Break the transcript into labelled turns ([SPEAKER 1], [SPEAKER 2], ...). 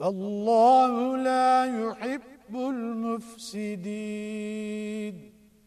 [SPEAKER 1] والله لا يحب المفسدين.